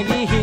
ಆಗಿಹಿ